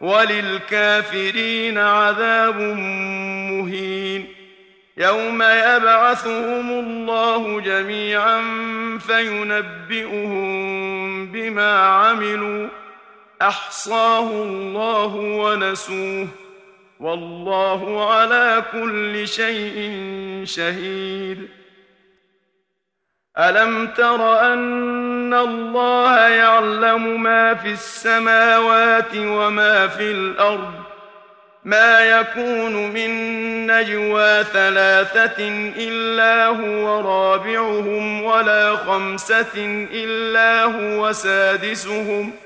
وللكافرين عذاب مهين يوم يبعثهم الله جميعا فينبئهم بما عملوا أحصاه الله ونسوه والله على كل شيء شهيد ألم تر أن ان الله يعلم ما في السماوات وما في الأرض ما يكون من نجوى ثلاثة إلا هو رابعهم ولا خمسة إلا هو سادسهم ۖ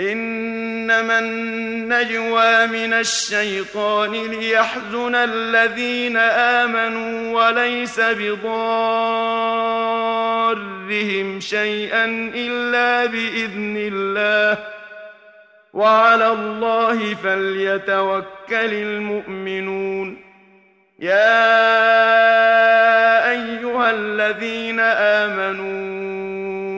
إنما النجوى من الشيطان ليحزن الذين آمنوا وليس بضارهم شيئا إلا بإذن الله. وعلى الله فليتوكل المؤمنون. يا أيها الذين آمنوا